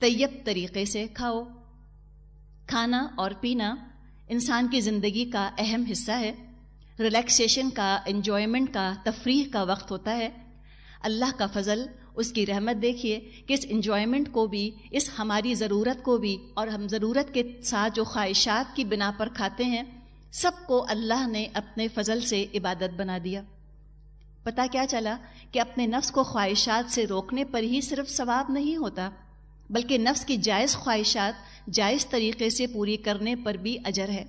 طیب طریقے سے کھاؤ۔ کھانا اور پینا انسان کی زندگی کا اہم حصہ ہے۔ ریلیکسیشن کا، انجوائمنٹ کا، تفریح کا وقت ہوتا ہے۔ اللہ کا فضل، اس کی رحمت دیکھیے کہ اس انجوائمنٹ کو بھی، اس ہماری ضرورت کو بھی اور ہم ضرورت کے ساتھ جو خواہشات کی بنا پر کھاتے ہیں، سب کو اللہ نے اپنے فضل سے عبادت بنا دیا۔ پتہ کیا چلا کہ اپنے نفس کو خواہشات سے روکنے پر ہی صرف ثواب نہیں ہوتا۔ بلکہ نفس کی جائز خواہشات جائز طریقے سے پوری کرنے پر بھی اجر ہے۔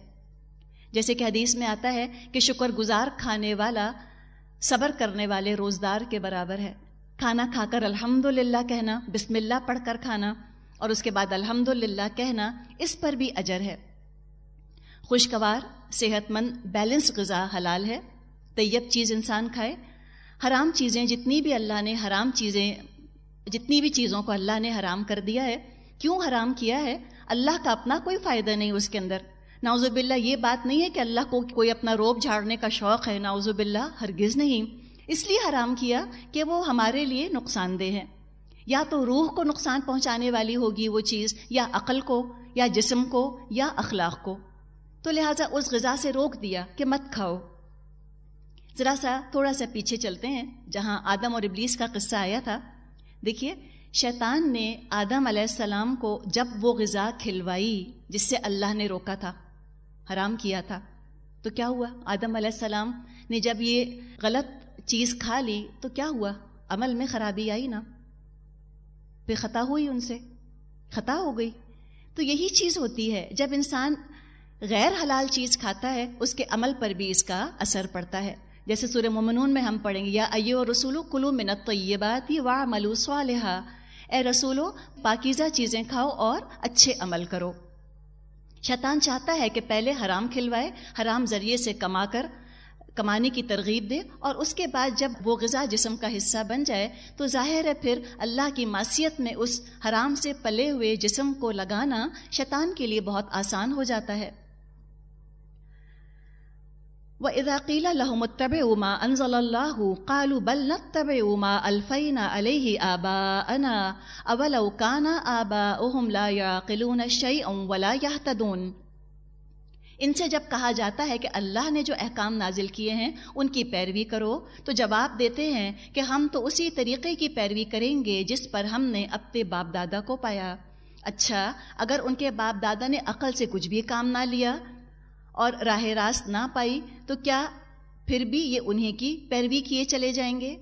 جیسے کہ حدیث میں آتا ہے کہ شکر گزار کھانے والا صبر کرنے والے روزدار کے برابر ہے۔ کھانا کھا کر الحمد للہ کہنا، بسم اللہ پڑھ کر کھانا، اور اس کے بعد الحمد للہ کہنا، اس پر بھی اجر ہے۔ خوشگوار صحت مند بیلنس غذا حلال ہے۔ طیب چیز انسان کھائے۔ حرام چیزیں جتنی بھی اللہ نے حرام چیزیں جتنی بھی چیزوں کو اللہ نے حرام کر دیا ہے، کیوں حرام کیا ہے؟ اللہ کا اپنا کوئی فائدہ نہیں اس کے اندر۔ ناؤز باللہ، یہ بات نہیں ہے کہ اللہ کو کوئی اپنا روب جھاڑنے کا شوق ہے ناؤز باللہ، ہرگز نہیں۔ اس لیے حرام کیا کہ وہ ہمارے لیے نقصان دہ ہے۔ یا تو روح کو نقصان پہنچانے والی ہوگی وہ چیز، یا عقل کو، یا جسم کو، یا اخلاق کو۔ تو لہٰذا اس غذا سے روک دیا کہ مت کھاؤ۔ ذرا سا تھوڑا سا پیچھے چلتے ہیں، جہاں آدم اور ابلیس کا قصہ آیا تھا۔ دیکھیے، شیطان نے آدم علیہ السلام کو جب وہ غذا کھلوائی جس سے اللہ نے روکا تھا، حرام کیا تھا، تو کیا ہوا؟ آدم علیہ السلام نے جب یہ غلط چیز کھا لی، تو کیا ہوا؟ عمل میں خرابی آئی نا؟ پھر خطا ہوئی ان سے؟ خطا ہو گئی۔ تو یہی چیز ہوتی ہے، جب انسان غیر حلال چیز کھاتا ہے، اس کے عمل پر بھی اس کا اثر پڑتا ہے۔ جیسے سورہ مومنون میں ہم پڑھیں گے، یا ایو رسولو کلو منت طیبات وا ملو صالحہ اے رسولو، پاکیزہ چیزیں کھاؤ اور اچھے عمل کرو۔ شیطان چاہتا ہے کہ پہلے حرام کھلوائے، حرام ذریعے سے کما کر، کمانے کی ترغیب دے، اور اس کے بعد جب وہ غذا جسم کا حصہ بن جائے، تو ظاہر ہے پھر اللہ کی معصیت میں اس حرام سے پلے ہوئے جسم کو لگانا شیطان کے لیے بہت آسان ہو جاتا ہے۔ وہ اداقیل لحم طب اما انضل اللہ قالو بل نتب اما الفین علیہ آبا انا اول اوکانا آبا اہم لا یعقلون شعی ان سے جب کہا جاتا ہے کہ اللہ نے جو احکام نازل کیے ہیں، ان کی پیروی کرو، تو جواب دیتے ہیں کہ ہم تو اسی طریقے کی پیروی کریں گے جس پر ہم نے اپنے باپ دادا کو پایا۔ اچھا اگر ان کے باپ دادا نے عقل سے کچھ بھی کام نہ لیا اور راہ راست نہ پائی تو کیا پھر بھی یہ انہیں کی پیروی کیے چلے جائیں گے؟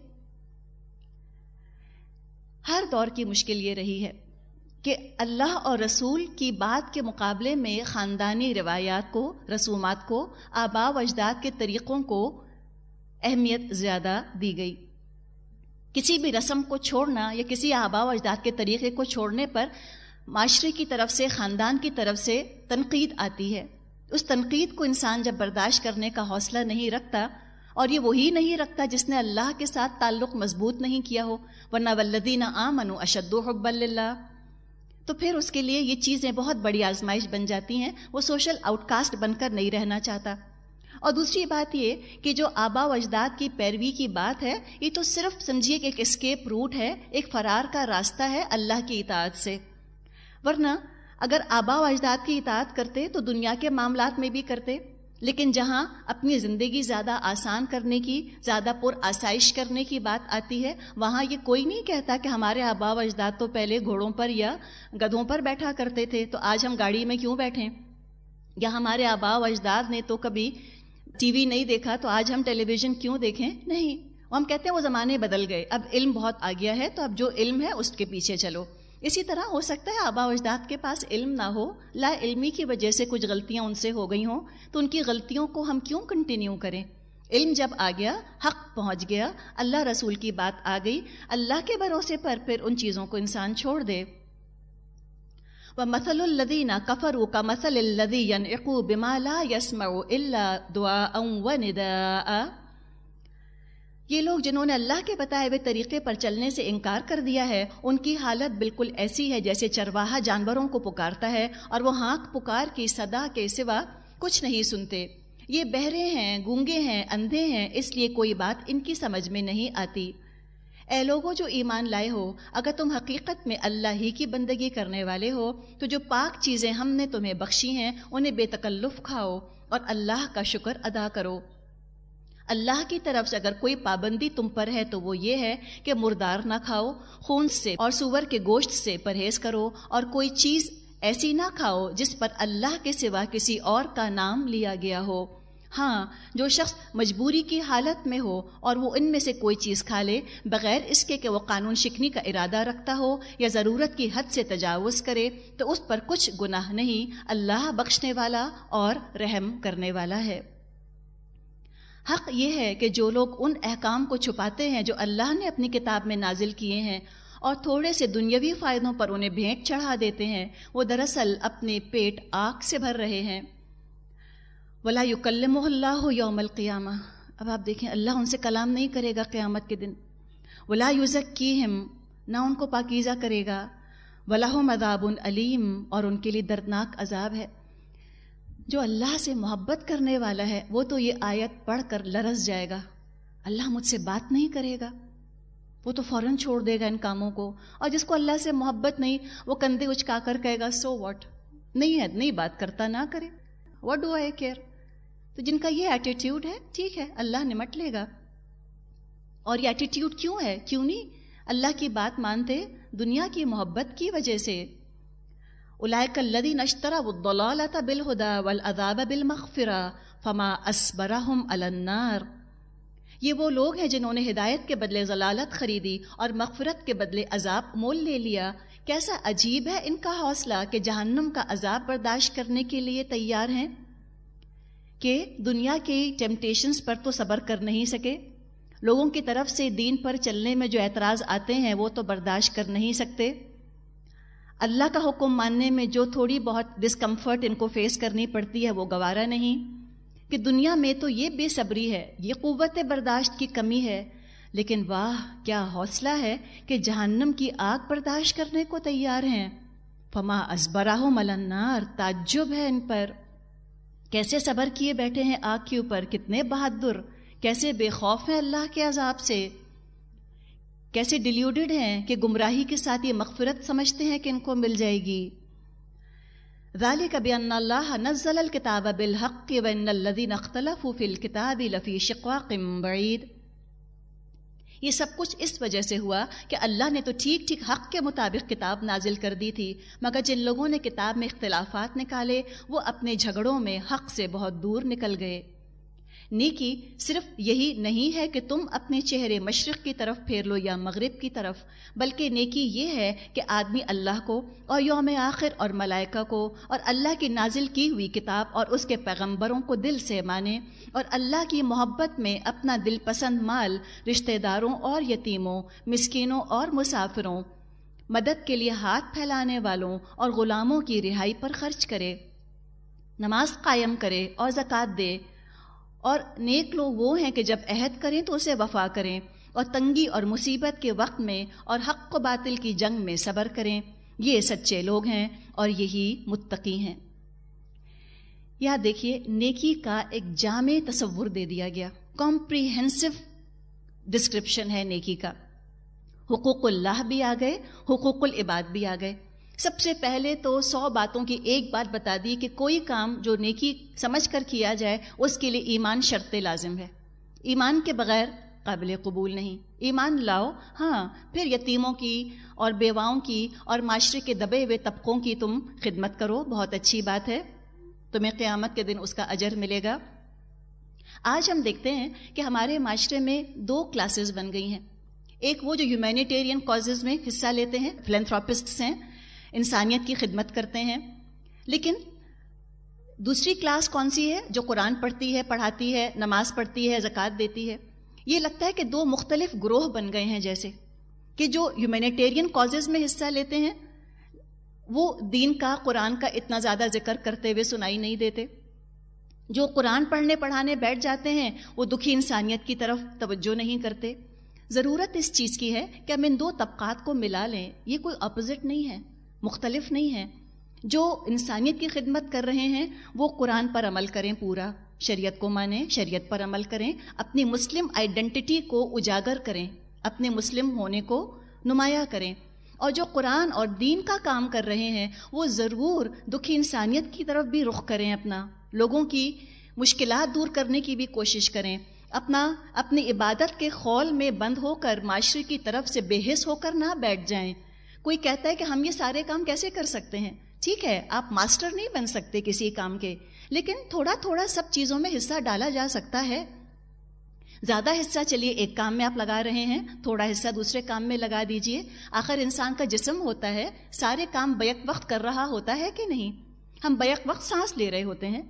ہر دور کی مشکل یہ رہی ہے کہ اللہ اور رسول کی بات کے مقابلے میں خاندانی روایات کو، رسومات کو، آبا و اجداد کے طریقوں کو اہمیت زیادہ دی گئی۔ کسی بھی رسم کو چھوڑنا یا کسی آبا و اجداد کے طریقے کو چھوڑنے پر معاشرے کی طرف سے، خاندان کی طرف سے تنقید آتی ہے۔ اس تنقید کو انسان جب برداشت کرنے کا حوصلہ نہیں رکھتا اور یہ وہی نہیں رکھتا جس نے اللہ کے ساتھ تعلق مضبوط نہیں کیا ہو، ورنہ ولدین آ منو اشد و حب اللہ تو پھر اس کے لیے یہ چیزیں بہت بڑی آزمائش بن جاتی ہیں، وہ سوشل آؤٹ کاسٹ بن کر نہیں رہنا چاہتا۔ اور دوسری بات یہ کہ جو آبا و اجداد کی پیروی کی بات ہے، یہ تو صرف سمجھیے کہ ایک اسکیپ روٹ ہے، ایک فرار کا راستہ ہے اللہ کی اطاعت سے۔ ورنہ اگر آبا و اجداد کی اطاعت کرتے تو دنیا کے معاملات میں بھی کرتے، لیکن جہاں اپنی زندگی زیادہ آسان کرنے کی، زیادہ پر آسائش کرنے کی بات آتی ہے، وہاں یہ کوئی نہیں کہتا کہ ہمارے آبا و اجداد تو پہلے گھوڑوں پر یا گدھوں پر بیٹھا کرتے تھے، تو آج ہم گاڑی میں کیوں بیٹھیں یا ہمارے آبا و اجداد نے تو کبھی ٹی وی نہیں دیکھا تو آج ہم ٹیلی ویژن کیوں دیکھیں؟ نہیں۔ ہم کہتے ہیں وہ زمانے بدل گئے، اب علم بہت آ گیا ہے، تو اب جو علم ہے اس کے پیچھے چلو۔ اسی طرح ہو سکتا ہے آبا اجداد کے پاس علم نہ ہو، لا علمی کی وجہ سے کچھ غلطیاں ان سے ہو گئی ہوں، تو ان کی غلطیوں کو ہم کیوں کنٹینیو کریں؟ علم جب آ گیا، حق پہنچ گیا، اللہ رسول کی بات آ گئی، اللہ کے بھروسے پر پھر ان چیزوں کو انسان چھوڑ دے۔ وہ مسل الدینہ کفر کا مسل الدین اقو بمالا یسم اللہ دعا و ندا یہ لوگ جنہوں نے اللہ کے بتائے ہوئے طریقے پر چلنے سے انکار کر دیا ہے، ان کی حالت بالکل ایسی ہے جیسے چرواہا جانوروں کو پکارتا ہے اور وہ ہانک پکار کی صدا کے سوا کچھ نہیں سنتے۔ یہ بہرے ہیں، گونگے ہیں، اندھے ہیں، اس لیے کوئی بات ان کی سمجھ میں نہیں آتی۔ اے لوگوں، جو ایمان لائے ہو، اگر تم حقیقت میں اللہ ہی کی بندگی کرنے والے ہو، تو جو پاک چیزیں ہم نے تمہیں بخشی ہیں، انہیں بے تکلف کھاؤ اور اللہ کا شکر ادا کرو۔ اللہ کی طرف سے اگر کوئی پابندی تم پر ہے تو وہ یہ ہے کہ مردار نہ کھاؤ، خون سے اور سور کے گوشت سے پرہیز کرو اور کوئی چیز ایسی نہ کھاؤ جس پر اللہ کے سوا کسی اور کا نام لیا گیا ہو۔ ہاں جو شخص مجبوری کی حالت میں ہو اور وہ ان میں سے کوئی چیز کھا لے، بغیر اس کے کہ وہ قانون شکنی کا ارادہ رکھتا ہو یا ضرورت کی حد سے تجاوز کرے، تو اس پر کچھ گناہ نہیں، اللہ بخشنے والا اور رحم کرنے والا ہے۔ حق یہ ہے کہ جو لوگ ان احکام کو چھپاتے ہیں جو اللہ نے اپنی کتاب میں نازل کیے ہیں اور تھوڑے سے دنیاوی فائدوں پر انہیں بھینٹ چڑھا دیتے ہیں، وہ دراصل اپنے پیٹ آگ سے بھر رہے ہیں۔ ولا یکلم اللہ یوم القیامہ اب آپ دیکھیں، اللہ ان سے کلام نہیں کرے گا قیامت کے دن۔ ولا یوزک کی ہم نہ ان کو پاکیزہ کرے گا۔ ولاح مذاب علیم اور ان کے لیے دردناک عذاب ہے۔ جو اللہ سے محبت کرنے والا ہے، وہ تو یہ آیت پڑھ کر لرس جائے گا۔ اللہ مجھ سے بات نہیں کرے گا۔ وہ تو فوراً چھوڑ دے گا ان کاموں کو۔ اور جس کو اللہ سے محبت نہیں، وہ کندھے اچکا کر کہے گا سو واٹ نہیں ہے، نہیں بات کرتا، نہ کرے۔ واٹ ڈو آئی کیئر تو جن کا یہ ایٹیٹیوڈ ہے، ٹھیک ہے، اللہ نمٹ لے گا۔ اور یہ ایٹیٹیوڈ کیوں ہے؟ کیوں نہیں؟ اللہ کی بات مانتے دنیا کی محبت کی وجہ سے۔ اولائک الذی نشترا الضلالۃ بالہدى والعذاب بالمغفرہ فما اسبرہم علی النار۔ یہ وہ لوگ ہیں جنہوں نے ہدایت کے بدلے ضلالت خریدی اور مغفرت کے بدلے عذاب مول لے لیا۔ کیسا عجیب ہے ان کا حوصلہ کہ جہنم کا عذاب برداشت کرنے کے لیے تیار ہیں۔ کہ دنیا کے ٹیمپٹیشنز پر تو صبر کر نہیں سکے۔ لوگوں کی طرف سے دین پر چلنے میں جو اعتراض آتے ہیں وہ تو برداشت کر نہیں سکتے۔ اللہ کا حکم ماننے میں جو تھوڑی بہت ڈسکمفرٹ ان کو فیس کرنی پڑتی ہے وہ گوارا نہیں۔ کہ دنیا میں تو یہ بے صبری ہے، یہ قوت برداشت کی کمی ہے، لیکن واہ، کیا حوصلہ ہے کہ جہنم کی آگ برداشت کرنے کو تیار ہیں۔ فما ازبراہ ملنار تعجب ہے ان پر۔ کیسے صبر کیے بیٹھے ہیں آگ کے اوپر؟ کتنے بہادر۔ کیسے بے خوف ہیں اللہ کے عذاب سے۔ کیسے ڈیلیوڈڈ ہیں کہ گمراہی کے ساتھ یہ مغفرت سمجھتے ہیں کہ ان کو مل جائے گی؟ ذالک بان اللہ نزل الكتاب بالحق وان الذين اختلفوا في الكتاب لفي شقاق بعید۔ یہ سب کچھ اس وجہ سے ہوا کہ اللہ نے تو ٹھیک ٹھیک حق کے مطابق کتاب نازل کر دی تھی، مگر جن لوگوں نے کتاب میں اختلافات نکالے، وہ اپنے جھگڑوں میں حق سے بہت دور نکل گئے۔ نیکی صرف یہی نہیں ہے کہ تم اپنے چہرے مشرق کی طرف پھیر لو یا مغرب کی طرف، بلکہ نیکی یہ ہے کہ آدمی اللہ کو اور یوم آخر اور ملائکہ کو اور اللہ کی نازل کی ہوئی کتاب اور اس کے پیغمبروں کو دل سے مانے اور اللہ کی محبت میں اپنا دل پسند مال رشتہ داروں اور یتیموں، مسکینوں اور مسافروں، مدد کے لیے ہاتھ پھیلانے والوں اور غلاموں کی رہائی پر خرچ کرے، نماز قائم کرے اور زکوٰۃ دے۔ اور نیک لوگ وہ ہیں کہ جب عہد کریں تو اسے وفا کریں اور تنگی اور مصیبت کے وقت میں اور حق و باطل کی جنگ میں صبر کریں۔ یہ سچے لوگ ہیں اور یہی متقی ہیں۔ یا دیکھیے، نیکی کا ایک جامع تصور دے دیا گیا۔ کمپریہنسو ڈسکرپشن ہے نیکی کا۔ حقوق اللہ بھی آ گئے، حقوق العباد بھی آ گئے۔ سب سے پہلے تو سو باتوں کی ایک بات بتا دی کہ کوئی کام جو نیکی سمجھ کر کیا جائے، اس کے لیے ایمان شرط لازم ہے ایمان کے بغیر قابل قبول نہیں۔ ایمان لاؤ ہاں پھر یتیموں کی اور بیواؤں کی اور معاشرے کے دبے ہوئے طبقوں کی تم خدمت کرو۔ بہت اچھی بات ہے۔ تمہیں قیامت کے دن اس کا اجر ملے گا۔ آج ہم دیکھتے ہیں کہ ہمارے معاشرے میں دو کلاسز بن گئی ہیں۔ ایک وہ جو ہیومینیٹیرین کازز میں حصہ لیتے ہیں فلینتھراپسٹ ہیں انسانیت کی خدمت کرتے ہیں۔ لیکن دوسری کلاس کون سی ہے جو قرآن پڑھتی ہے، پڑھاتی ہے، نماز پڑھتی ہے، زکوٰۃ دیتی ہے؟ یہ لگتا ہے کہ دو مختلف گروہ بن گئے ہیں جیسے کہ جو ہیومینیٹیرین کازز میں حصہ لیتے ہیں، وہ دین کا، قرآن کا اتنا زیادہ ذکر کرتے ہوئے سنائی نہیں دیتے۔ جو قرآن پڑھنے، پڑھانے بیٹھ جاتے ہیں، وہ دکھی انسانیت کی طرف توجہ نہیں کرتے۔ ضرورت اس چیز کی ہے کہ ہم ان دو طبقات کو ملا لیں۔ یہ کوئی اپوزٹ نہیں ہے۔ مختلف نہیں ہیں۔ جو انسانیت کی خدمت کر رہے ہیں، وہ قرآن پر عمل کریں پورا۔ شریعت کو مانیں، شریعت پر عمل کریں۔ اپنی مسلم آئیڈینٹی کو اجاگر کریں۔ اپنے مسلم ہونے کو نمایاں کریں۔ اور جو قرآن اور دین کا کام کر رہے ہیں، وہ ضرور دکھی انسانیت کی طرف بھی رخ کریں اپنا۔ لوگوں کی مشکلات دور کرنے کی بھی کوشش کریں۔ اپنا، اپنی عبادت کے خول میں بند ہو کر معاشرے کی طرف سے بے حص ہو کر نہ بیٹھ جائیں۔ کوئی کہتا ہے کہ ہم یہ سارے کام کیسے کر سکتے ہیں؟ ٹھیک ہے، آپ ماسٹر نہیں بن سکتے کسی کام کے، لیکن تھوڑا تھوڑا سب چیزوں میں حصہ ڈالا جا سکتا ہے۔ زیادہ حصہ چلیے، ایک کام میں آپ لگا رہے ہیں، تھوڑا حصہ دوسرے کام میں لگا دیجیے۔ آخر انسان کا جسم ہوتا ہے، سارے کام بیک وقت کر رہا ہوتا ہے کہ نہیں؟ ہم بیک وقت سانس لے رہے ہوتے ہیں۔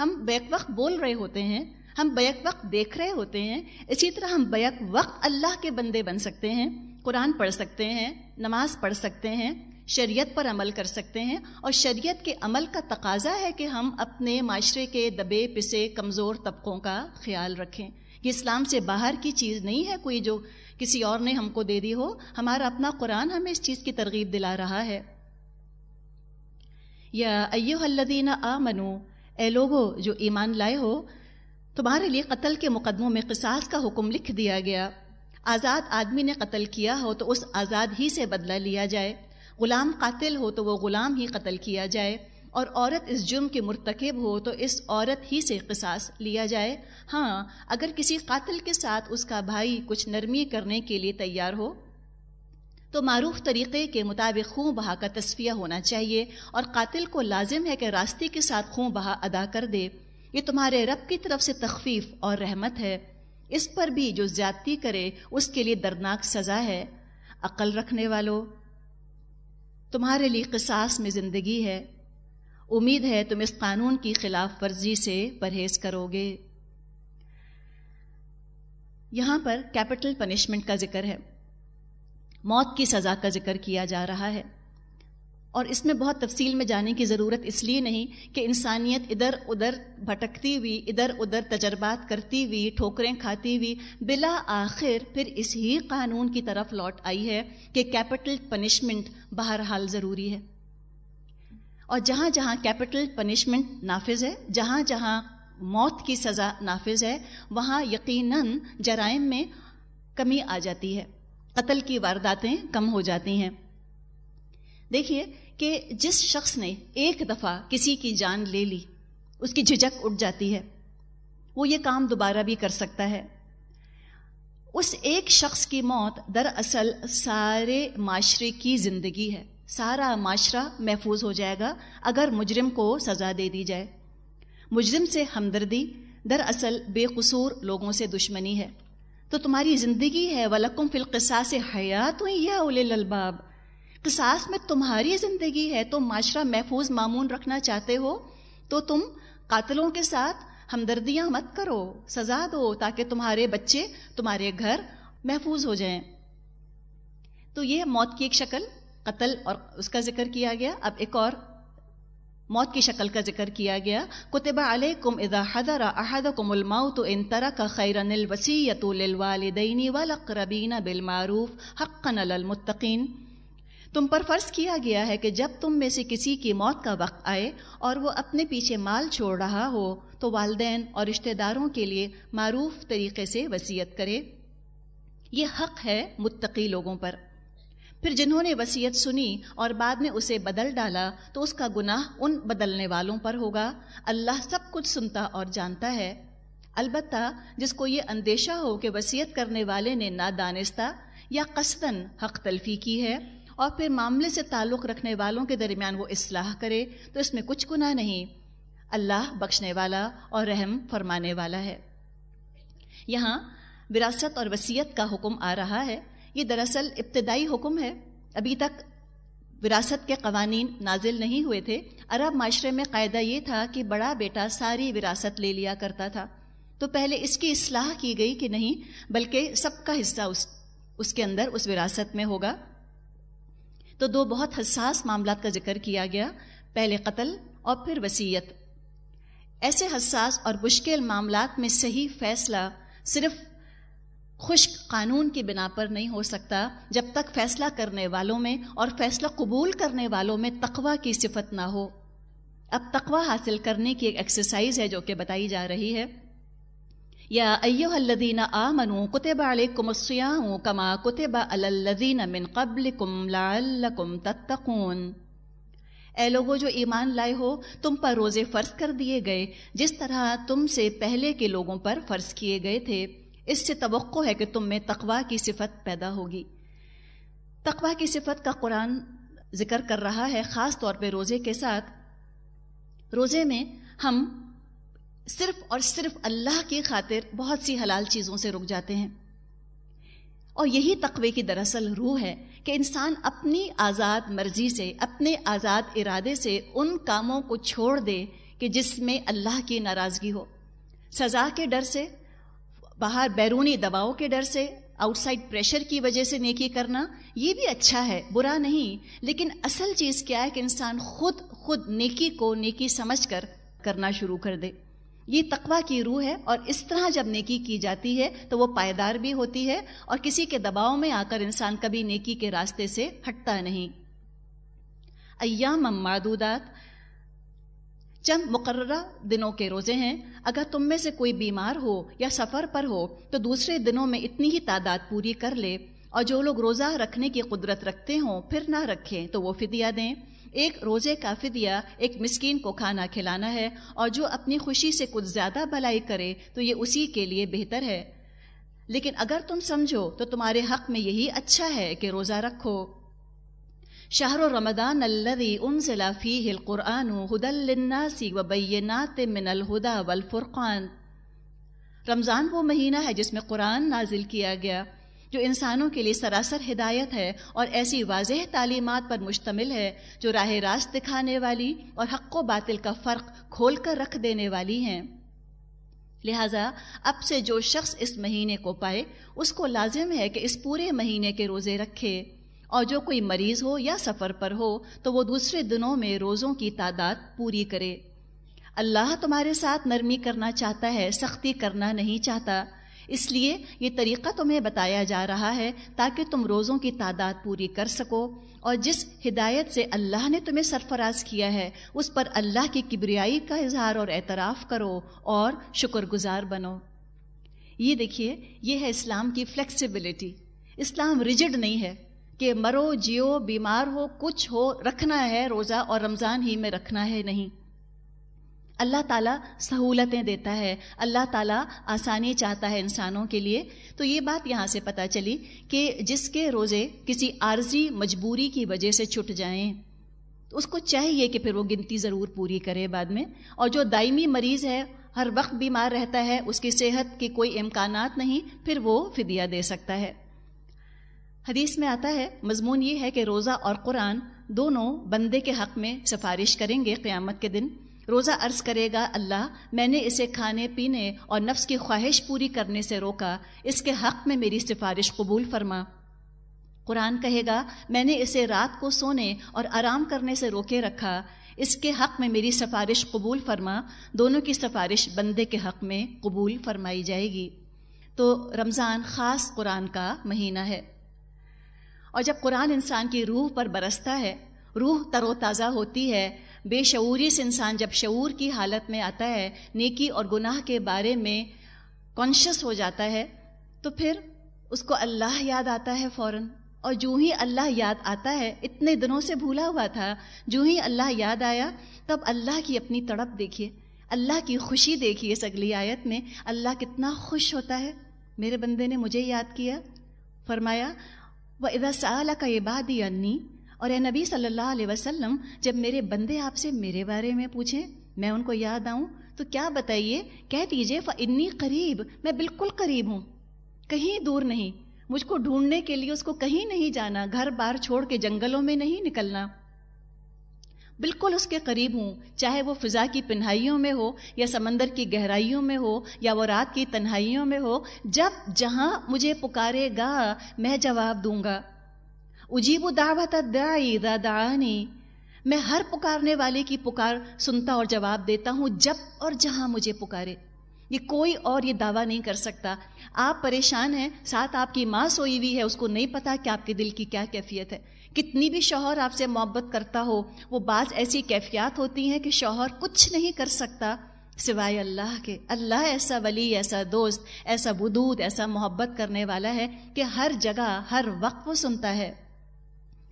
ہم بیک وقت بول رہے ہوتے ہیں، ہم بیک وقت دیکھ رہے ہوتے ہیں۔ اسی طرح ہم بیک وقت اللہ کے بندے بن سکتے ہیں۔ قرآن پڑھ سکتے ہیں، نماز پڑھ سکتے ہیں، شریعت پر عمل کر سکتے ہیں اور شریعت کے عمل کا تقاضا ہے کہ ہم اپنے معاشرے کے دبے، پسے، کمزور طبقوں کا خیال رکھیں۔ یہ اسلام سے باہر کی چیز نہیں ہے، کوئی جو کسی اور نے ہم کو دے دی ہو۔ ہمارا اپنا قرآن ہمیں اس چیز کی ترغیب دلا رہا ہے۔ یا ایو الدین آ منو اے لوگو، جو ایمان لائے ہو، تمہارے لیے قتل کے مقدموں میں قصاص کا حکم لکھ دیا گیا۔ آزاد آدمی نے قتل کیا ہو تو اس آزاد ہی سے بدلہ لیا جائے۔ غلام قاتل ہو تو وہ غلام ہی قتل کیا جائے۔ اور عورت اس جرم کے مرتکب ہو تو اس عورت ہی سے قصاص لیا جائے۔ ہاں اگر کسی قاتل کے ساتھ اس کا بھائی کچھ نرمی کرنے کے لیے تیار ہو، تو معروف طریقے کے مطابق خوں بہا کا تصفیہ ہونا چاہیے۔ اور قاتل کو لازم ہے کہ راستے کے ساتھ خوں بہا ادا کر دے۔ یہ تمہارے رب کی طرف سے تخفیف اور رحمت ہے۔ اس پر بھی جو زیادتی کرے، اس کے لیے دردناک سزا ہے۔ عقل رکھنے والوں تمہارے لیے قصاص میں زندگی ہے۔ امید ہے تم اس قانون کی خلاف ورزی سے پرہیز کرو گے۔ یہاں پر کیپٹل پنشمنٹ کا ذکر ہے۔ موت کی سزا کا ذکر کیا جا رہا ہے۔ اور اس میں بہت تفصیل میں جانے کی ضرورت اس لیے نہیں کہ انسانیت ادھر ادھر بھٹکتی ہوئی، ادھر ادھر تجربات کرتی ہوئی، ٹھوکریں کھاتی ہوئی، بلا آخر پھر اس ہی قانون کی طرف لوٹ آئی ہے کہ کیپٹل پنشمنٹ بہرحال ضروری ہے۔ اور جہاں جہاں کیپٹل پنشمنٹ نافذ ہے، جہاں جہاں موت کی سزا نافذ ہے، وہاں یقیناً جرائم میں کمی آ جاتی ہے۔ قتل کی وارداتیں کم ہو جاتی ہیں۔ دیکھیے کہ جس شخص نے ایک دفعہ کسی کی جان لے لی، اس کی جھجک اٹھ جاتی ہے۔ وہ یہ کام دوبارہ بھی کر سکتا ہے۔ اس ایک شخص کی موت دراصل سارے معاشرے کی زندگی ہے۔ سارا معاشرہ محفوظ ہو جائے گا اگر مجرم کو سزا دے دی جائے۔ مجرم سے ہمدردی دراصل بے قصور لوگوں سے دشمنی ہے۔ تو تمہاری زندگی ہے ولکم فی القصاص حیات یا اول الباب قصاص میں تمہاری زندگی ہے تم معاشرہ محفوظ معمون رکھنا چاہتے ہو، تو تم قاتلوں کے ساتھ ہمدردیاں مت کرو، سزا دو تاکہ تمہارے بچے تمہارے گھر محفوظ ہو جائیں۔ تو یہ موت کی ایک شکل، قتل اور اس کا ذکر کیا گیا۔ اب ایک اور موت کی شکل کا ذکر کیا گیا۔ کتب علیکم اذا حضر احدکم الموت ان ترک خیرن الوسیت للوالدین والاقربین بالمعروف حقا للمتقین تم پر فرض کیا گیا ہے کہ جب تم میں سے کسی کی موت کا وقت آئے اور وہ اپنے پیچھے مال چھوڑ رہا ہو، تو والدین اور رشتہ داروں کے لیے معروف طریقے سے وسیعت کرے۔ یہ حق ہے متقی لوگوں پر۔ پھر جنہوں نے وسیعت سنی اور بعد میں اسے بدل ڈالا، تو اس کا گناہ ان بدلنے والوں پر ہوگا۔ اللہ سب کچھ سنتا اور جانتا ہے۔ البتہ جس کو یہ اندیشہ ہو کہ وسیعت کرنے والے نے نادانستہ یا قصدن حق تلفی کی ہے اور پھر معاملے سے تعلق رکھنے والوں کے درمیان وہ اصلاح کرے تو اس میں کچھ گناہ نہیں۔ اللہ بخشنے والا اور رحم فرمانے والا ہے۔ یہاں وراثت اور وسیعت کا حکم آ رہا ہے۔ یہ دراصل ابتدائی حکم ہے۔ ابھی تک وراثت کے قوانین نازل نہیں ہوئے تھے۔ عرب معاشرے میں قاعدہ یہ تھا کہ بڑا بیٹا ساری وراثت لے لیا کرتا تھا۔ تو پہلے اس کی اصلاح کی گئی کہ نہیں، بلکہ سب کا حصہ اس اس کے اندر اس وراثت میں ہوگا۔ تو دو بہت حساس معاملات کا ذکر کیا گیا، پہلے قتل اور پھر وسیعت۔ ایسے حساس اور مشکل معاملات میں صحیح فیصلہ صرف خشک قانون کی بنا پر نہیں ہو سکتا، جب تک فیصلہ کرنے والوں میں اور فیصلہ قبول کرنے والوں میں تقوا کی صفت نہ ہو۔ اب تقوا حاصل کرنے کی ایک ایکسرسائز ہے جو کہ بتائی جا رہی ہے۔ یا ایو الذین آمنوا کتب علیکم الصیام کما کتب علی الذین من قبلکم لعلکم تتقون۔ اے لوگوں جو ایمان لائے ہو، تم پر روزے فرض کر دیے گئے، جس طرح تم سے پہلے کے لوگوں پر فرض کیے گئے تھے، اس سے توقع ہے کہ تم میں تقوا کی صفت پیدا ہوگی۔ تقوا کی صفت کا قرآن ذکر کر رہا ہے، خاص طور پہ روزے کے ساتھ۔ روزے میں ہم صرف اور صرف اللہ کی خاطر بہت سی حلال چیزوں سے رک جاتے ہیں۔ اور یہی تقوی کی دراصل روح ہے کہ انسان اپنی آزاد مرضی سے، اپنے آزاد ارادے سے ان کاموں کو چھوڑ دے کہ جس میں اللہ کی ناراضگی ہو۔ سزا کے ڈر سے، باہر بیرونی دباؤ کے ڈر سے، آؤٹ سائڈ پریشر کی وجہ سے نیکی کرنا، یہ بھی اچھا ہے، برا نہیں۔ لیکن اصل چیز کیا ہے کہ انسان خود خود نیکی کو نیکی سمجھ کر کرنا شروع کر دے۔ یہ تقوا کی روح ہے اور اس طرح جب نیکی کی جاتی ہے تو وہ پائیدار بھی ہوتی ہے اور کسی کے دباؤ میں آ کر انسان کبھی نیکی کے راستے سے ہٹتا نہیں۔ ایام معدودات، چند مقررہ دنوں کے روزے ہیں۔ اگر تم میں سے کوئی بیمار ہو یا سفر پر ہو تو دوسرے دنوں میں اتنی ہی تعداد پوری کر لے۔ اور جو لوگ روزہ رکھنے کی قدرت رکھتے ہوں، پھر نہ رکھیں تو وہ فدیہ دیں۔ ایک روزے کا فدیہ ایک مسکین کو کھانا کھلانا ہے اور جو اپنی خوشی سے کچھ زیادہ بھلائی کرے تو یہ اسی کے لیے بہتر ہے۔ لیکن اگر تم سمجھو تو تمہارے حق میں یہی اچھا ہے کہ روزہ رکھو۔ شہر و رمضان الذي انزل فيه القرآن هدى للناس وبينات من الهدى والفرقان۔ رمضان وہ مہینہ ہے جس میں قرآن نازل کیا گیا۔ جو انسانوں کے لیے سراسر ہدایت ہے اور ایسی واضح تعلیمات پر مشتمل ہے، جو راہ راست دکھانے والی اور حق و باطل کا فرق کھول کر رکھ دینے والی ہیں۔ لہذا، اب سے جو شخص اس مہینے کو پائے، اس کو لازم ہے کہ اس پورے مہینے کے روزے رکھے۔ اور جو کوئی مریض ہو یا سفر پر ہو، تو وہ دوسرے دنوں میں روزوں کی تعداد پوری کرے۔ اللہ تمہارے ساتھ نرمی کرنا چاہتا ہے، سختی کرنا نہیں چاہتا۔ اس لیے یہ طریقہ تمہیں بتایا جا رہا ہے تاکہ تم روزوں کی تعداد پوری کر سکو اور جس ہدایت سے اللہ نے تمہیں سرفراز کیا ہے، اس پر اللہ کی کبریائی کا اظہار اور اعتراف کرو اور شکر گزار بنو۔ یہ دیکھیے، یہ ہے اسلام کی فلیکسیبلٹی اسلام ریجڈ نہیں ہے کہ مرو، جیو، بیمار ہو، کچھ ہو، رکھنا ہے، روزہ اور رمضان ہی میں رکھنا ہے، نہیں۔ اللہ تعالیٰ سہولتیں دیتا ہے، اللہ تعالیٰ آسانی چاہتا ہے انسانوں کے لیے۔ تو یہ بات یہاں سے پتہ چلی کہ جس کے روزے کسی عارضی مجبوری کی وجہ سے چھٹ جائیں، تو اس کو چاہیے کہ پھر وہ گنتی ضرور پوری کرے بعد میں۔ اور جو دائمی مریض ہے، ہر وقت بیمار رہتا ہے، اس کی صحت کے کوئی امکانات نہیں، پھر وہ فدیہ دے سکتا ہے۔ حدیث میں آتا ہے، مضمون یہ ہے کہ روزہ اور قرآن دونوں بندے کے حق میں سفارش کریں گے قیامت کے دن۔ روزہ عرض کرے گا، اللہ، میں نے اسے کھانے، پینے اور نفس کی خواہش پوری کرنے سے روکا، اس کے حق میں میری سفارش قبول فرما۔ قرآن کہے گا، میں نے اسے رات کو سونے اور آرام کرنے سے روکے رکھا، اس کے حق میں میری سفارش قبول فرما، دونوں کی سفارش بندے کے حق میں قبول فرمائی جائے گی۔ تو رمضان خاص قرآن کا مہینہ ہے۔ اور جب قرآن انسان کی روح پر برستا ہے، روح تر و تازہ ہوتی ہے بے شعوری سے انسان جب شعور کی حالت میں آتا ہے، نیکی اور گناہ کے بارے میں کانشیس ہو جاتا ہے، تو پھر اس کو اللہ یاد آتا ہے فوراً۔ اور جو ہی اللہ یاد آتا ہے، اتنے دنوں سے بھولا ہوا تھا۔ جو ہی اللہ یاد آیا، تب اللہ کی اپنی تڑپ دیکھیے۔ اللہ کی خوشی دیکھیے اس اگلی آیت میں۔ اللہ کتنا خوش ہوتا ہے۔ میرے بندے نے مجھے یاد کیا۔ فرمایا وہ ادا سال کا یہ انی اور اے نبی صلی اللہ علیہ وسلم، جب میرے بندے آپ سے میرے بارے میں پوچھیں، میں ان کو یاد آؤں، تو کیا بتائیے؟ کہہ دیجیے انی قریب میں بالکل قریب ہوں، کہیں دور نہیں، مجھ کو ڈھونڈنے کے لیے اس کو کہیں نہیں جانا، گھر بار چھوڑ کے جنگلوں میں نہیں نکلنا۔ بالکل اس کے قریب ہوں، چاہے وہ فضا کی پنہائیوں میں ہو، یا سمندر کی گہرائیوں میں ہو، یا وہ رات کی تنہائیوں میں ہو، جب جہاں مجھے پکارے گا، میں جواب دوں گا۔ اجیب دعوت الداعی اذا دعانی میں ہر پکارنے والے کی پکار سنتا اور جواب دیتا ہوں، جب اور جہاں مجھے پکارے۔ یہ کوئی اور یہ دعویٰ نہیں کر سکتا۔ آپ پریشان ہیں، ساتھ آپ کی ماں سوئی ہوئی ہے، اس کو نہیں پتا کہ آپ کے دل کی کیا کیفیت ہے۔ کتنی بھی شوہر آپ سے محبت کرتا ہو، وہ بعض ایسی کیفیات ہوتی ہیں کہ شوہر کچھ نہیں کر سکتا سوائے اللہ کے۔ اللہ ایسا ولی، ایسا دوست، ایسا بدود، ایسا محبت کرنے والا ہے کہ ہر جگہ، ہر وقت وہ سنتا ہے۔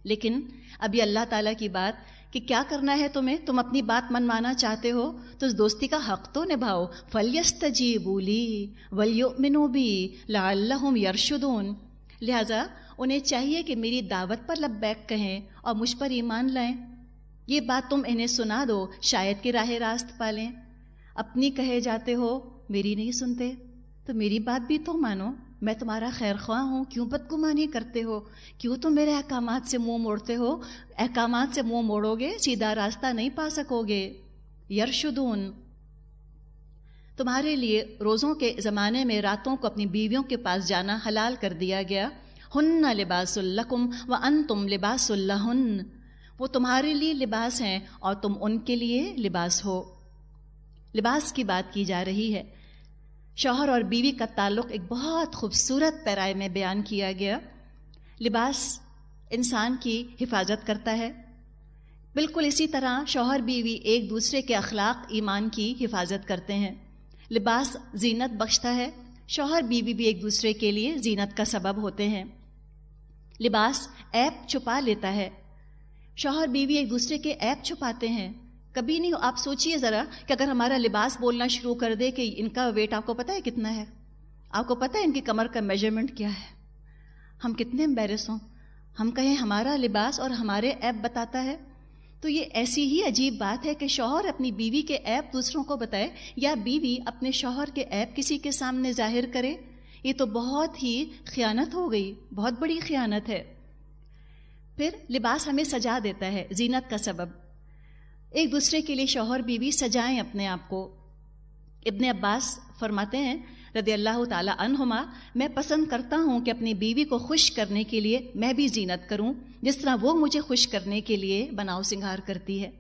لیکن ابھی اللہ تعالیٰ کی بات کہ کیا کرنا ہے تمہیں؟ تم اپنی بات منوانا چاہتے ہو تو اس دوستی کا حق تو نبھاؤ۔ فلیست جی بولی ولیو منو بھی لا اللہ یرشدون لہذا انہیں چاہیے کہ میری دعوت پر لبیک کہیں اور مجھ پر ایمان لائیں۔ یہ بات تم انہیں سنا دو، شاید کہ راہ راست پالیں۔ اپنی کہے جاتے ہو، میری نہیں سنتے۔ تو میری بات بھی تو مانو۔ میں تمہارا خیر خواہ ہوں، کیوں بدگمانی کرتے ہو؟ کیوں تم میرے احکامات سے منہ موڑتے ہو؟ احکامات سے منہ موڑو گے سیدھا راستہ نہیں پا سکو گے یرشدون، تمہارے لیے روزوں کے زمانے میں راتوں کو اپنی بیویوں کے پاس جانا حلال کر دیا گیا۔ ہن لباس الکم و ان تم لباس اللہ وہ تمہارے لیے لباس ہیں اور تم ان کے لیے لباس ہو۔ لباس کی بات کی جا رہی ہے۔ شوہر اور بیوی کا تعلق ایک بہت خوبصورت پیرائے میں بیان کیا گیا۔ لباس انسان کی حفاظت کرتا ہے۔ بالکل اسی طرح شوہر بیوی ایک دوسرے کے اخلاق، ایمان کی حفاظت کرتے ہیں۔ لباس زینت بخشتا ہے۔ شوہر بیوی بھی ایک دوسرے کے لیے زینت کا سبب ہوتے ہیں۔ لباس ایپ چھپا لیتا ہے۔ شوہر بیوی ایک دوسرے کے ایپ چھپاتے ہیں۔ کبھی نہیں آپ سوچئے ذرا کہ اگر ہمارا لباس بولنا شروع کر دے کہ ان کا ویٹ آپ کو پتا ہے کتنا ہے؟ آپ کو پتا ہے ان کی کمر کا میجرمنٹ کیا ہے؟ ہم کتنے امبیرس ہوں۔ ہم کہیں ہمارا لباس اور ہمارے ایپ بتاتا ہے۔ تو یہ ایسی ہی عجیب بات ہے کہ شوہر اپنی بیوی کے ایپ دوسروں کو بتائے یا بیوی اپنے شوہر کے ایپ کسی کے سامنے ظاہر کرے، یہ تو بہت ہی خیانت ہو گئی، بہت بڑی خیانت ہے۔ پھر لباس ہمیں سجا دیتا ہے، زینت کا سبب۔ ایک دوسرے کے لیے شوہر بیوی سجائیں اپنے آپ کو۔ ابن عباس فرماتے ہیں، رضی اللہ تعالیٰ عنہما، میں پسند کرتا ہوں کہ اپنی بیوی کو خوش کرنے کے لیے میں بھی زینت کروں، جس طرح وہ مجھے خوش کرنے کے لیے بناؤ سنگھار کرتی ہے۔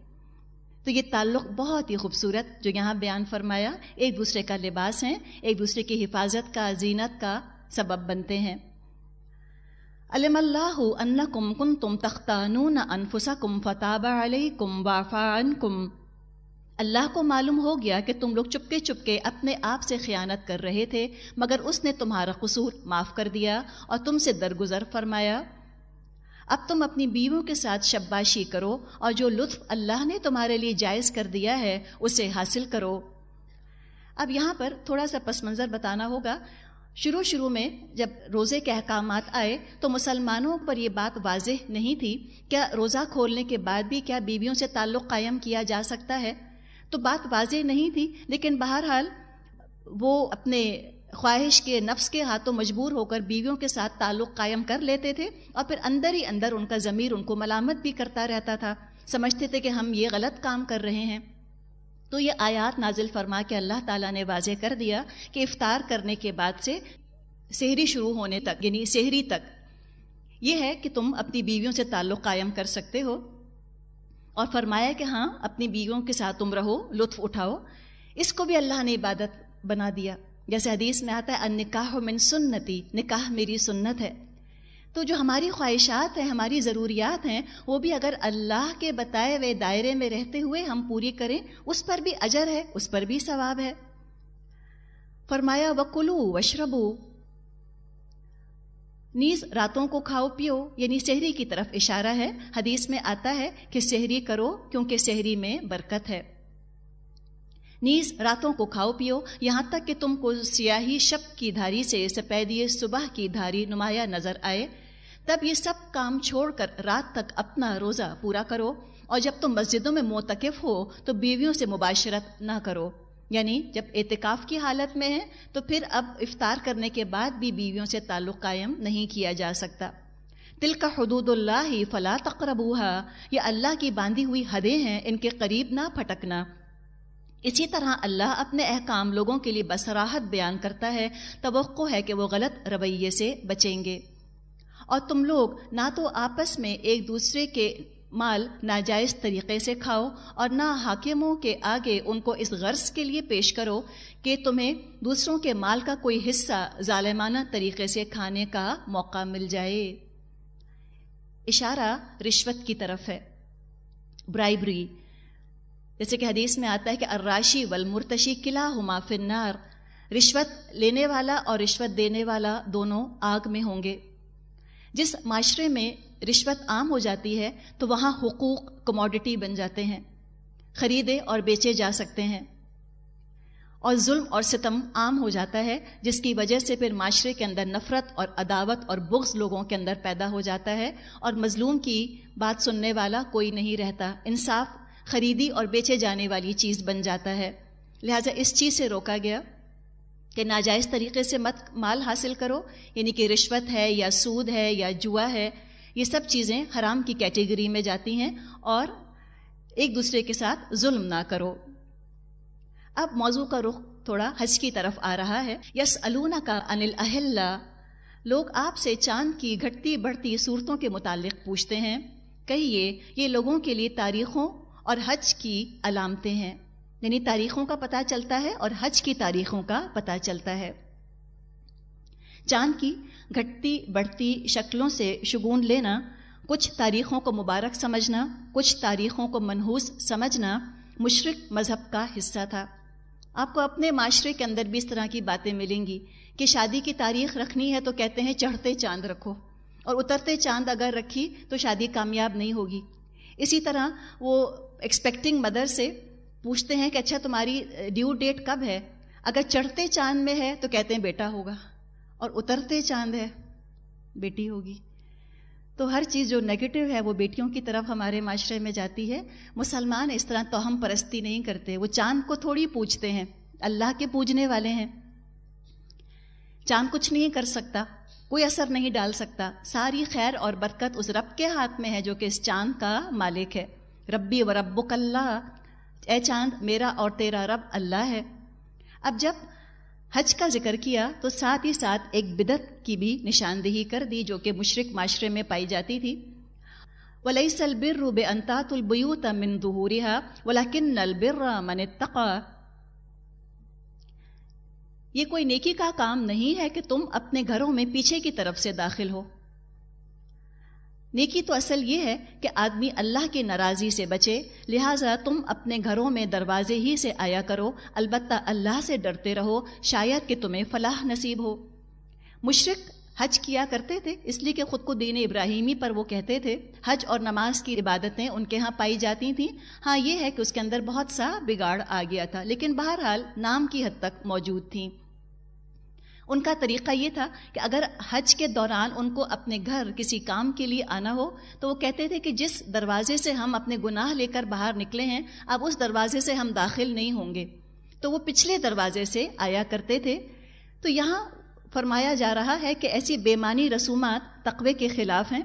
تو یہ تعلق بہت ہی خوبصورت، جو یہاں بیان فرمایا، ایک دوسرے کا لباس ہیں، ایک دوسرے کی حفاظت کا، زینت کا سبب بنتے ہیں۔ علم اللہ ان کم کن تم تختانون انفسا کم فتح علیہ کم وافان کم اللہ کو معلوم ہو گیا کہ تم لوگ چپکے چپکے اپنے آپ سے خیانت کر رہے تھے، مگر اس نے تمہارا قصور معاف کر دیا اور تم سے درگزر فرمایا۔ اب تم اپنی بیووں کے ساتھ شباشی کرو اور جو لطف اللہ نے تمہارے لیے جائز کر دیا ہے، اسے حاصل کرو۔ اب یہاں پر تھوڑا سا پس منظر بتانا ہوگا۔ شروع شروع میں جب روزے کے احکامات آئے تو مسلمانوں پر یہ بات واضح نہیں تھی، کیا روزہ کھولنے کے بعد بھی کیا بیویوں سے تعلق قائم کیا جا سکتا ہے؟ تو بات واضح نہیں تھی، لیکن بہرحال وہ اپنے خواہش کے نفس کے ہاتھوں مجبور ہو کر بیویوں کے ساتھ تعلق قائم کر لیتے تھے اور پھر اندر ہی اندر ان کا ضمیر ان کو ملامت بھی کرتا رہتا تھا۔ سمجھتے تھے کہ ہم یہ غلط کام کر رہے ہیں۔ تو یہ آیات نازل فرما کے اللہ تعالیٰ نے واضح کر دیا کہ افطار کرنے کے بعد سے شہری شروع ہونے تک یعنی شہری تک، یہ ہے کہ تم اپنی بیویوں سے تعلق قائم کر سکتے ہو اور فرمایا کہ ہاں اپنی بیویوں کے ساتھ تم رہو، لطف اٹھاؤ، اس کو بھی اللہ نے عبادت بنا دیا۔ جیسے حدیث میں آتا ہے ان نکاح من سنتی، نکاح میری سنت ہے۔ تو جو ہماری خواہشات ہیں، ہماری ضروریات ہیں، وہ بھی اگر اللہ کے بتائے ہوئے دائرے میں رہتے ہوئے ہم پوری کریں، اس پر بھی اجر ہے، اس پر بھی ثواب ہے۔ فرمایا و کلو وشربو نیز راتوں کو کھاؤ، پیو یعنی شہری کی طرف اشارہ ہے۔ حدیث میں آتا ہے کہ شہری کرو کیونکہ شہری میں برکت ہے۔ نیز راتوں کو کھاؤ، پیو۔ یہاں تک کہ تم کو سیاہی شب کی دھاری سے، سپیدی صبح کی دھاری نمایاں نظر آئے۔ تب یہ سب کام چھوڑ کر رات تک اپنا روزہ پورا کرو اور جب تم مسجدوں میں موتقف ہو تو بیویوں سے مباشرت نہ کرو۔ یعنی جب اعتکاف کی حالت میں ہے تو پھر اب افطار کرنے کے بعد بھی بیویوں سے تعلق قائم نہیں کیا جا سکتا۔ دل کا حدود اللہ ہی فلا تقربوہا، یہ اللہ کی باندھی ہوئی حدیں ہیں، ان کے قریب نہ پھٹکنا۔ اسی طرح اللہ اپنے احکام لوگوں کے لیے بصراحت بیان کرتا ہے، توقع ہے کہ وہ غلط رویے سے بچیں گے۔ اور تم لوگ نہ تو آپس میں ایک دوسرے کے مال ناجائز طریقے سے کھاؤ اور نہ حاکموں کے آگے ان کو اس غرض کے لیے پیش کرو کہ تمہیں دوسروں کے مال کا کوئی حصہ ظالمانہ طریقے سے کھانے کا موقع مل جائے۔ اشارہ رشوت کی طرف ہے۔ برائبری۔ جیسے کہ حدیث میں آتا ہے کہ اراشی والمرتشی قلعہ ہما فنار رشوت لینے والا اور رشوت دینے والا دونوں آگ میں ہوں گے۔ جس معاشرے میں رشوت عام ہو جاتی ہے، تو وہاں حقوق کموڈٹی بن جاتے ہیں، خریدے اور بیچے جا سکتے ہیں۔ اور ظلم اور ستم عام ہو جاتا ہے، جس کی وجہ سے پھر معاشرے کے اندر نفرت اور عداوت اور بغض لوگوں کے اندر پیدا ہو جاتا ہے۔ اور مظلوم کی بات سننے والا کوئی نہیں رہتا، انصاف، خریدی اور بیچے جانے والی چیز بن جاتا ہے۔ لہٰذا اس چیز سے روکا گیا۔ کہ ناجائز طریقے سے مت مال حاصل کرو یعنی کہ رشوت ہے یا سود ہے یا جوا ہے، یہ سب چیزیں حرام کی کیٹیگری میں جاتی ہیں اور ایک دوسرے کے ساتھ ظلم نہ کرو۔ اب موضوع کا رخ تھوڑا حج کی طرف آ رہا ہے۔ یس الونا کا انل اہل لوگ آپ سے چاند کی گھٹتی بڑھتی صورتوں کے متعلق پوچھتے ہیں۔ کہیے، یہ لوگوں کے لیے تاریخوں اور حج کی علامتیں ہیں۔ یعنی تاریخوں کا پتہ چلتا ہے اور حج کی تاریخوں کا پتہ چلتا ہے۔ چاند کی گھٹتی بڑھتی شکلوں سے شگون لینا، کچھ تاریخوں کو مبارک سمجھنا، کچھ تاریخوں کو منحوس سمجھنا مشرق مذہب کا حصہ تھا۔ آپ کو اپنے معاشرے کے اندر بھی اس طرح کی باتیں ملیں گی کہ شادی کی تاریخ رکھنی ہے تو کہتے ہیں چڑھتے چاند رکھو، اور اترتے چاند اگر رکھی تو شادی کامیاب نہیں ہوگی۔ اسی طرح وہ ایکسپیکٹنگ مدر سے پوچھتے ہیں کہ اچھا تمہاری ڈیو ڈیٹ کب ہے؟ اگر چڑھتے چاند میں ہے تو کہتے ہیں بیٹا ہوگا، اور اترتے چاند ہے بیٹی ہوگی۔ تو ہر چیز جو نگیٹو ہے وہ بیٹیوں کی طرف ہمارے معاشرے میں جاتی ہے۔ مسلمان اس طرح توہم پرستی نہیں کرتے، وہ چاند کو تھوڑی پوچھتے ہیں، اللہ کے پوجنے والے ہیں۔ چاند کچھ نہیں کر سکتا، کوئی اثر نہیں ڈال سکتا۔ ساری خیر اور برکت اس رب کے ہاتھ میں ہے جو کہ اس چاند کا مالک ہے۔ ربی و رب اللہ اے چاند، میرا اور تیرا رب اللہ ہے۔ اب جب حج کا ذکر کیا تو ساتھ ہی ساتھ ایک بدت کی بھی نشاندہی کر دی جو کہ مشرق معاشرے میں پائی جاتی تھی۔ ولی سلبر روب انتاط البیوت من ظہورها ولیکن البر من التقا یہ کوئی نیکی کا کام نہیں ہے کہ تم اپنے گھروں میں پیچھے کی طرف سے داخل ہو۔ نیکی تو اصل یہ ہے کہ آدمی اللہ کی ناراضی سے بچے، لہٰذا تم اپنے گھروں میں دروازے ہی سے آیا کرو، البتہ اللہ سے ڈرتے رہو، شاید کہ تمہیں فلاح نصیب ہو۔ مشرق حج کیا کرتے تھے، اس لیے کہ خود کو دین ابراہیمی پر وہ کہتے تھے۔ حج اور نماز کی عبادتیں ان کے ہاں پائی جاتی تھیں۔ ہاں یہ ہے کہ اس کے اندر بہت سا بگاڑ آ گیا تھا، لیکن بہرحال نام کی حد تک موجود تھیں۔ ان کا طریقہ یہ تھا کہ اگر حج کے دوران ان کو اپنے گھر کسی کام کے لیے آنا ہو، تو وہ کہتے تھے کہ جس دروازے سے ہم اپنے گناہ لے کر باہر نکلے ہیں، اب اس دروازے سے ہم داخل نہیں ہوں گے۔ تو وہ پچھلے دروازے سے آیا کرتے تھے۔ تو یہاں فرمایا جا رہا ہے کہ ایسی بےمانی رسومات تقوے کے خلاف ہیں۔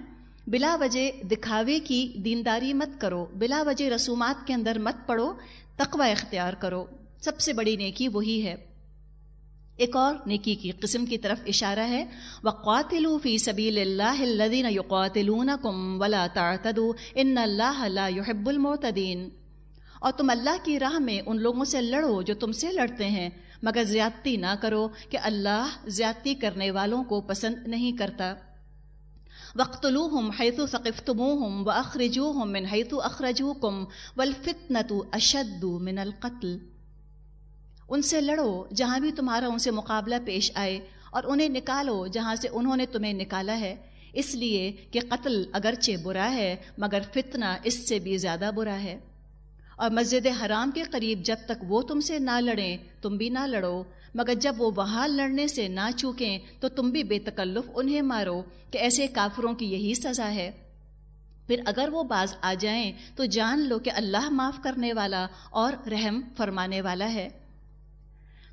بلا وجہ دکھاوے کی دینداری مت کرو، بلا وجہ رسومات کے اندر مت پڑو، تقوی اختیار کرو۔ سب سے بڑی نیکی وہی ہے۔ ایک اور نیکی کی قسم کی طرف اشارہ ہے، وقاتلوا فی سبیل اللہ الذین یقاتلونکم ولا تعتدوا ان اللہ لا يحب المعتدین اور تم اللہ کی راہ میں ان لوگوں سے لڑو جو تم سے لڑتے ہیں، مگر زیادتی نہ کرو کہ اللہ زیادتی کرنے والوں کو پسند نہیں کرتا۔ وقتلوہم حیث ثقفتموہم واخرجوہم من حیث اخرجوکم والفتنة اشد من القتل۔ ان سے لڑو جہاں بھی تمہارا ان سے مقابلہ پیش آئے اور انہیں نکالو جہاں سے انہوں نے تمہیں نکالا ہے۔ اس لیے کہ قتل اگرچہ برا ہے، مگر فتنہ اس سے بھی زیادہ برا ہے۔ اور مسجد حرام کے قریب جب تک وہ تم سے نہ لڑیں، تم بھی نہ لڑو۔ مگر جب وہ وہاں لڑنے سے نہ چوکیں، تو تم بھی بے تکلف انہیں مارو کہ ایسے کافروں کی یہی سزا ہے۔ پھر اگر وہ باز آ جائیں، تو جان لو کہ اللہ معاف کرنے والا اور رحم فرمانے والا ہے۔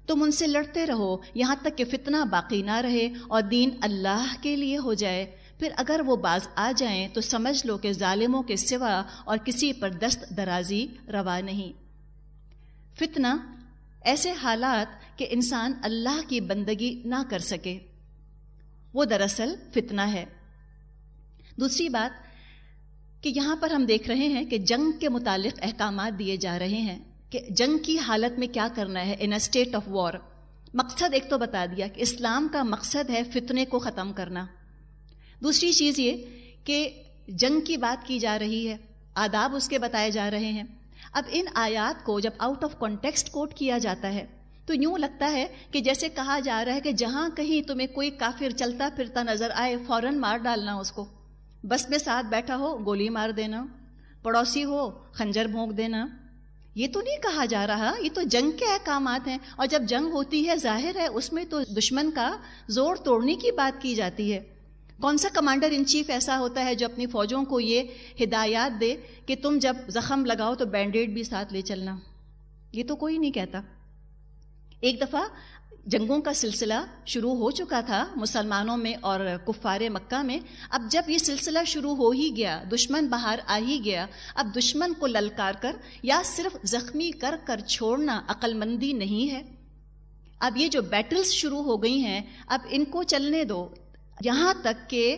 تم ان سے لڑتے رہو، یہاں تک کہ فتنہ باقی نہ رہے اور دین اللہ کے لیے ہو جائے۔ پھر اگر وہ باز آ جائیں تو سمجھ لو کہ ظالموں کے سوا اور کسی پر دست درازی روا نہیں۔ فتنہ ایسے حالات کہ انسان اللہ کی بندگی نہ کر سکے۔ وہ دراصل فتنہ ہے۔ دوسری بات کہ یہاں پر ہم دیکھ رہے ہیں کہ جنگ کے متعلق احکامات دیے جا رہے ہیں۔ کہ جنگ کی حالت میں کیا کرنا ہے ان اے اسٹیٹ آف وار مقصد ایک تو بتا دیا کہ اسلام کا مقصد ہے فتنے کو ختم کرنا. دوسری چیز یہ کہ جنگ کی بات کی جا رہی ہے، آداب اس کے بتائے جا رہے ہیں. اب ان آیات کو جب آؤٹ آف کانٹیکسٹ کوٹ کیا جاتا ہے، تو یوں لگتا ہے کہ جیسے کہا جا رہا ہے کہ جہاں کہیں تمہیں کوئی کافر چلتا پھرتا نظر آئے، فوراً مار ڈالنا اس کو. بس میں ساتھ بیٹھا ہو، گولی مار دینا. پڑوسی ہو، خنجر بھونک دینا. یہ تو نہیں کہا جا رہا، یہ تو جنگ کے احکامات ہیں۔ اور جب جنگ ہوتی ہے، ظاہر ہے اس میں تو دشمن کا زور توڑنے کی بات کی جاتی ہے۔ کون سا کمانڈر ان چیف ایسا ہوتا ہے جو اپنی فوجوں کو یہ ہدایات دے کہ تم جب زخم لگاؤ تو بینڈیڈ بھی ساتھ لے چلنا؟ یہ تو کوئی نہیں کہتا۔ ایک دفعہ جنگوں کا سلسلہ شروع ہو چکا تھا مسلمانوں میں اور کفار مکہ میں۔ اب جب یہ سلسلہ شروع ہو ہی گیا، دشمن باہر آ ہی گیا۔ اب دشمن کو للکار کر یا صرف زخمی کر کر چھوڑنا عقل مندی نہیں ہے۔ اب یہ جو بیٹلز شروع ہو گئی ہیں، اب ان کو چلنے دو۔ یہاں تک کہ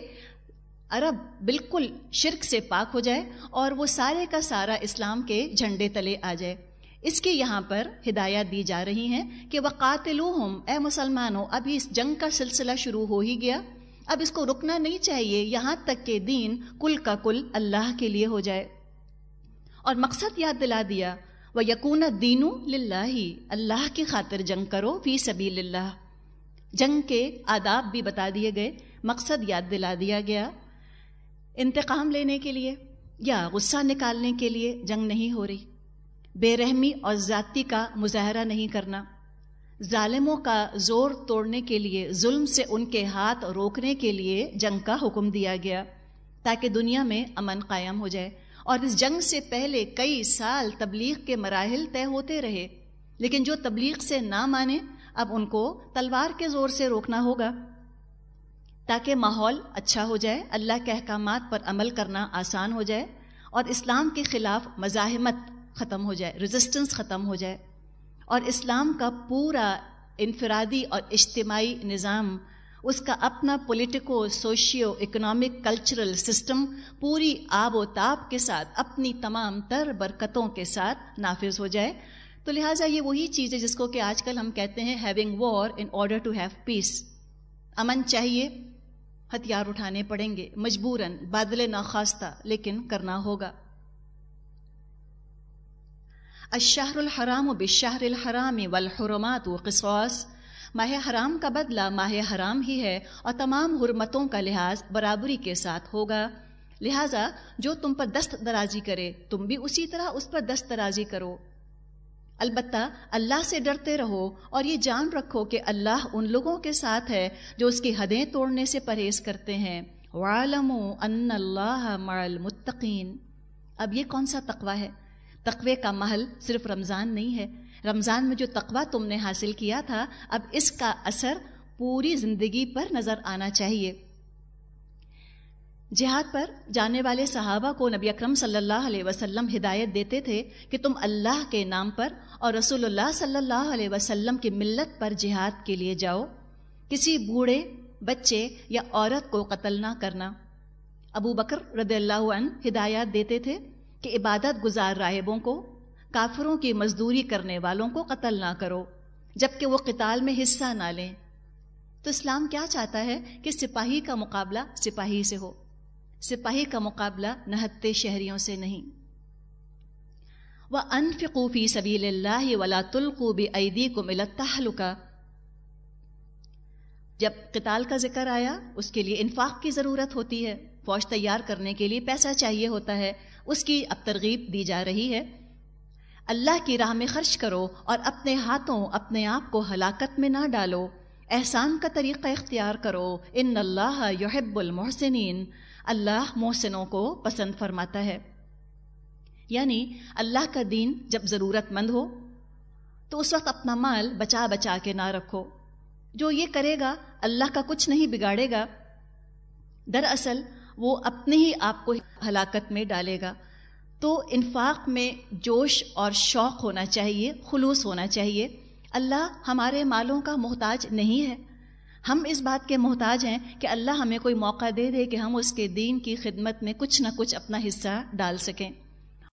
عرب بالکل شرک سے پاک ہو جائے اور وہ سارے کا سارا اسلام کے جھنڈے تلے آ جائے۔ اس کی یہاں پر ہدایات دی جا رہی ہیں کہ وہ قاتل اے مسلمانوں ابھی اس جنگ کا سلسلہ شروع ہو ہی گیا۔ اب اس کو رکنا نہیں چاہیے، یہاں تک کہ دین کل کا کل اللہ کے لیے ہو جائے۔ اور مقصد یاد دلا دیا وہ یقون دینو ہی اللہ کی خاطر جنگ کرو فی سبھی اللہ جنگ کے آداب بھی بتا دیے گئے، مقصد یاد دلا دیا گیا۔ انتقام لینے کے لیے یا غصہ نکالنے کے لیے جنگ نہیں ہو رہی۔ بے رحمی اور ذاتی کا مظاہرہ نہیں کرنا۔ ظالموں کا زور توڑنے کے لیے، ظلم سے ان کے ہاتھ روکنے کے لیے جنگ کا حکم دیا گیا تاکہ دنیا میں امن قائم ہو جائے۔ اور اس جنگ سے پہلے کئی سال تبلیغ کے مراحل طے ہوتے رہے۔ لیکن جو تبلیغ سے نہ مانے، اب ان کو تلوار کے زور سے روکنا ہوگا۔ تاکہ ماحول اچھا ہو جائے، اللہ کے احکامات پر عمل کرنا آسان ہو جائے اور اسلام کے خلاف مزاحمت ختم ہو جائے رزسٹنس ختم ہو جائے۔ اور اسلام کا پورا انفرادی اور اجتماعی نظام، اس کا اپنا politico socio economic cultural system پوری آب و تاب کے ساتھ، اپنی تمام تر برکتوں کے ساتھ نافذ ہو جائے۔ تو لہٰذا یہ وہی چیز ہے جس کو کہ آج کل ہم کہتے ہیں having war in order to have peace امن چاہیے، ہتھیار اٹھانے پڑیں گے، مجبوراً بادل ناخواستہ، لیکن کرنا ہوگا۔ الشہر الحرام و بشہر الحرام والحرمات و قصواص ماہ حرام کا بدلہ ماہ حرام ہی ہے اور تمام حرمتوں کا لحاظ برابری کے ساتھ ہوگا۔ لہٰذا جو تم پر دست درازی کرے، تم بھی اسی طرح اس پر دست درازی کرو۔ البتہ اللہ سے ڈرتے رہو اور یہ جان رکھو کہ اللہ ان لوگوں کے ساتھ ہے جو اس کی حدیں توڑنے سے پرہیز کرتے ہیں۔ وَعَلَمُوا أَنَّ اللَّهَ مَعَ الْمُتَّقِينَ۔ اب یہ کون سا تقوی ہے؟ تقوی کا محل صرف رمضان نہیں ہے۔ رمضان میں جو تقوی تم نے حاصل کیا تھا، اب اس کا اثر پوری زندگی پر نظر آنا چاہیے۔ جہاد پر جانے والے صحابہ کو نبی اکرم صلی اللہ علیہ وسلم ہدایت دیتے تھے کہ تم اللہ کے نام پر اور رسول اللہ صلی اللہ علیہ وسلم کی ملت پر جہاد کے لیے جاؤ۔ کسی بوڑھے، بچے یا عورت کو قتل نہ کرنا۔ ابو بکر رضی اللہ عنہ ہدایات دیتے تھے۔ کہ عبادت گزار راہبوں کو، کافروں کی مزدوری کرنے والوں کو قتل نہ کرو، جبکہ وہ قتال میں حصہ نہ لیں۔ تو اسلام کیا چاہتا ہے کہ سپاہی کا مقابلہ سپاہی سے ہو؟ سپاہی کا مقابلہ نہتے شہریوں سے نہیں۔ وہ انفقوفی سبیل اللہ ولا تلقوبی عیدی کو ملتا حلقہ جب قتال کا ذکر آیا، اس کے لیے انفاق کی ضرورت ہوتی ہے۔ فوج تیار کرنے کے لیے پیسہ چاہیے ہوتا ہے۔ اس کی اب ترغیب دی جا رہی ہے۔ اللہ کی راہ میں خرچ کرو اور اپنے ہاتھوں اپنے آپ کو ہلاکت میں نہ ڈالو۔ احسان کا طریقہ اختیار کرو۔ ان اللہ یحب المحسنین۔ اللہ محسنوں کو پسند فرماتا ہے۔ یعنی اللہ کا دین جب ضرورت مند ہو، تو اس وقت اپنا مال بچا بچا کے نہ رکھو۔ جو یہ کرے گا، اللہ کا کچھ نہیں بگاڑے گا۔ دراصل وہ اپنے ہی آپ کو ہلاکت میں ڈالے گا۔ تو انفاق میں جوش اور شوق ہونا چاہیے، خلوص ہونا چاہیے۔ اللہ ہمارے مالوں کا محتاج نہیں ہے۔ ہم اس بات کے محتاج ہیں کہ اللہ ہمیں کوئی موقع دے دے کہ ہم اس کے دین کی خدمت میں کچھ نہ کچھ اپنا حصہ ڈال سکیں۔